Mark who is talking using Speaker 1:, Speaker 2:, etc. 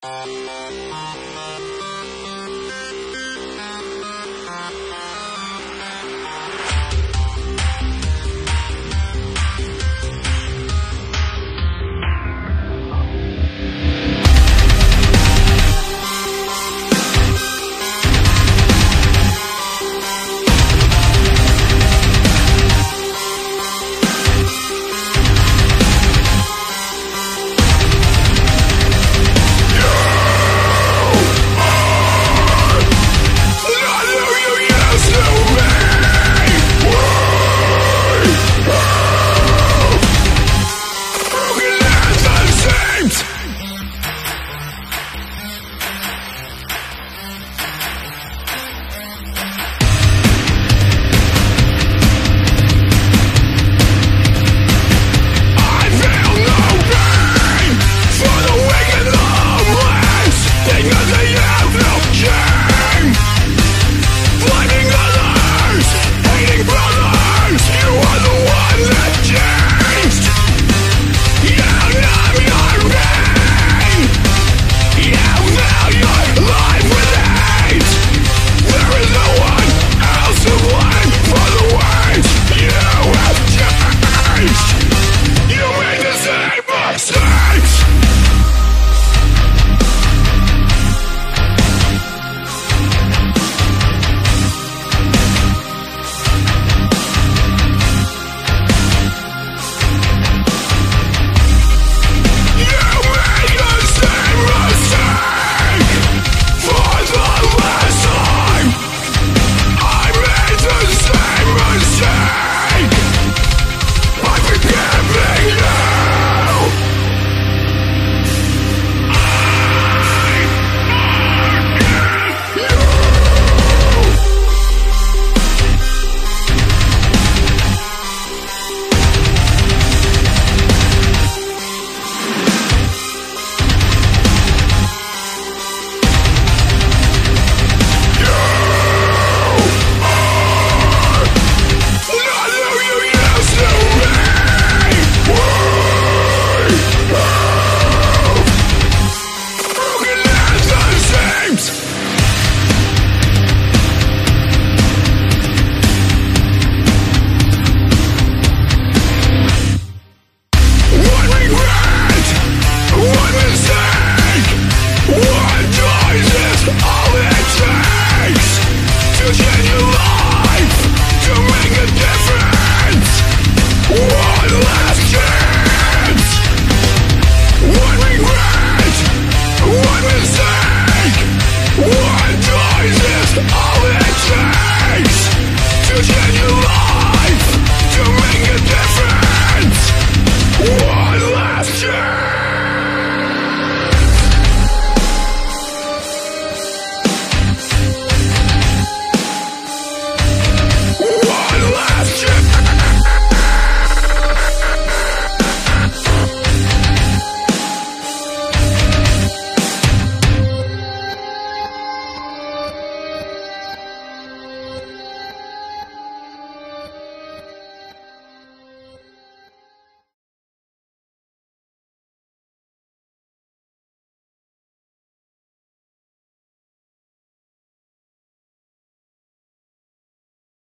Speaker 1: Bye.